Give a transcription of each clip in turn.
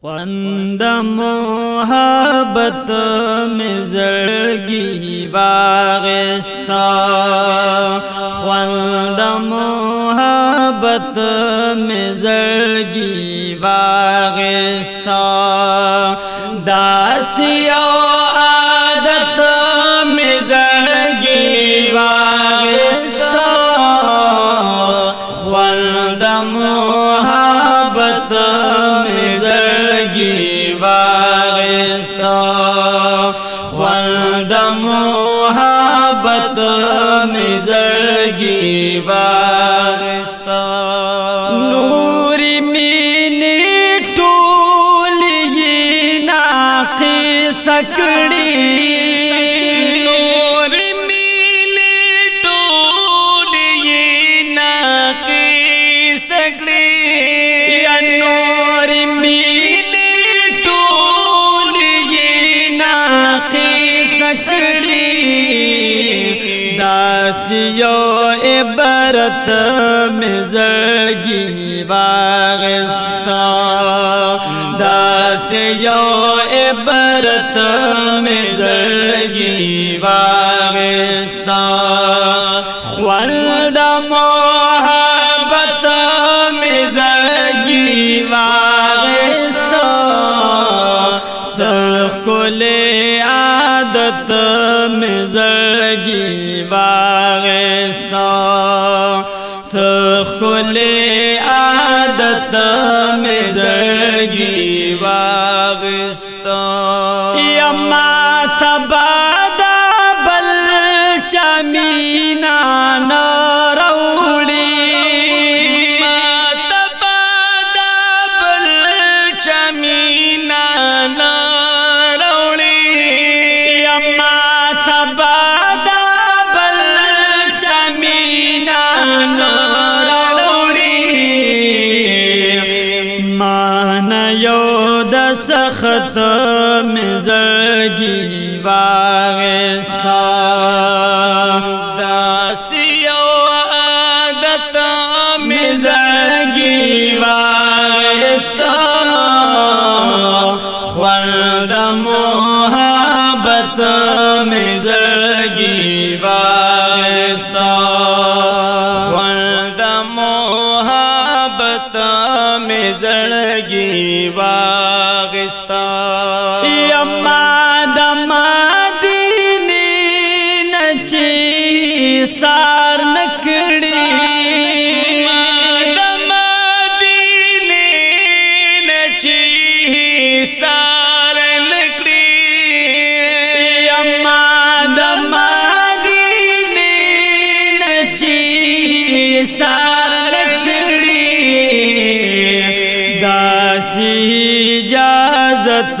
خوند محبت میں زرگی باغستا خوند محبت میں زرگی باغستا داسی کرڑی نور ریمیل ٹولے نا کی سکل ینو ریمیل ٹولے نا کی سکل داس یو اے برت میں زندگی باغ باغستا داسیو عبرت میں زرگی باغستا خولد محبت میں زرگی باغستا سخ کل عادت میں زرگی باغستا سخ زرگی باغستا داسی عادت میں زرگی باغستا خوند محبت میں زرگی باغستا خوند محبت میں زرگی باغستا سار نکڑی مادم دم دی سار نکڑی اما دم دی نے سار نکڑی داسی عزت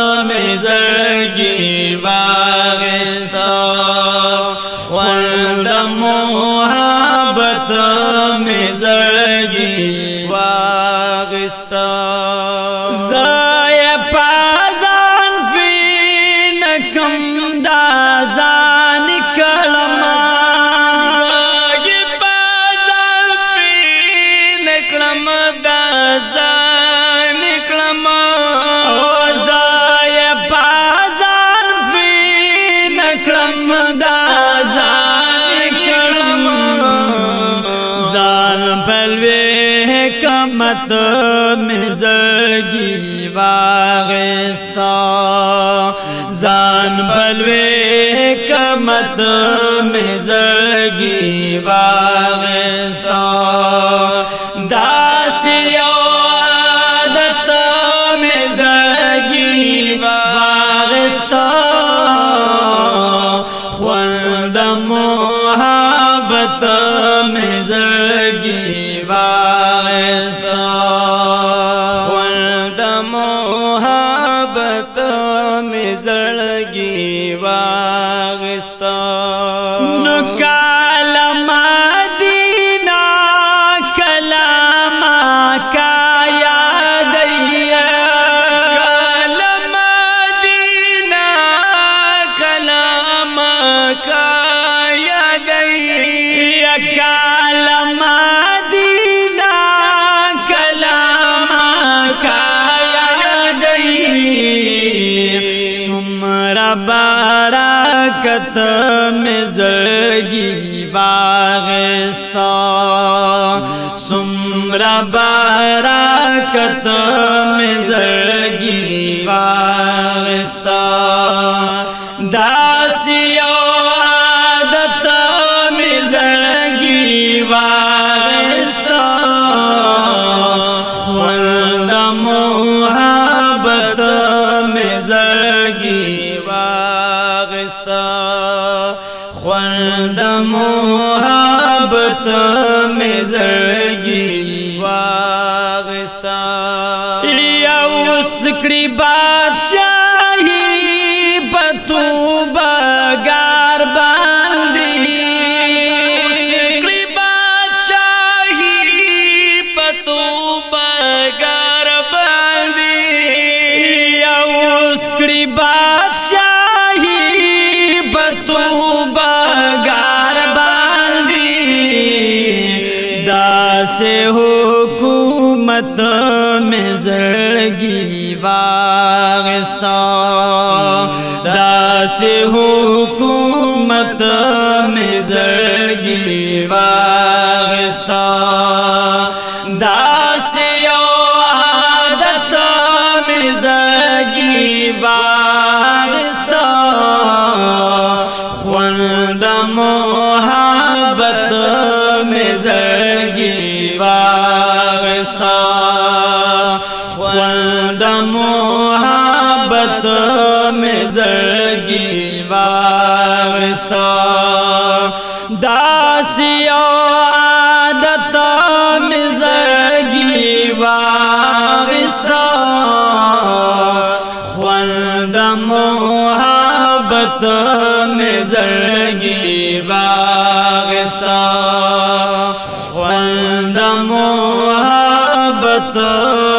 زندگی باغستا زان پلوے کمت محبت تھا۔ سمرا بارکت میں زرگی باغستا داسی محبت میں زرگی واغستا یا اس کڑی بادشاہی بتو بگار باندی کری بادشاہی پتو بگر حکومت میں زرگی واغستا داس حکومت میں زرگی واغستا داس یو عادت میں زرگی واغستا خوند محبت میں زرگی باغستان واغستا خوند محبت میں زرگی واغستا. داسی عادت میں زرگی واغستا. خوند محبت میں زرگی واغستا. خوند محبت د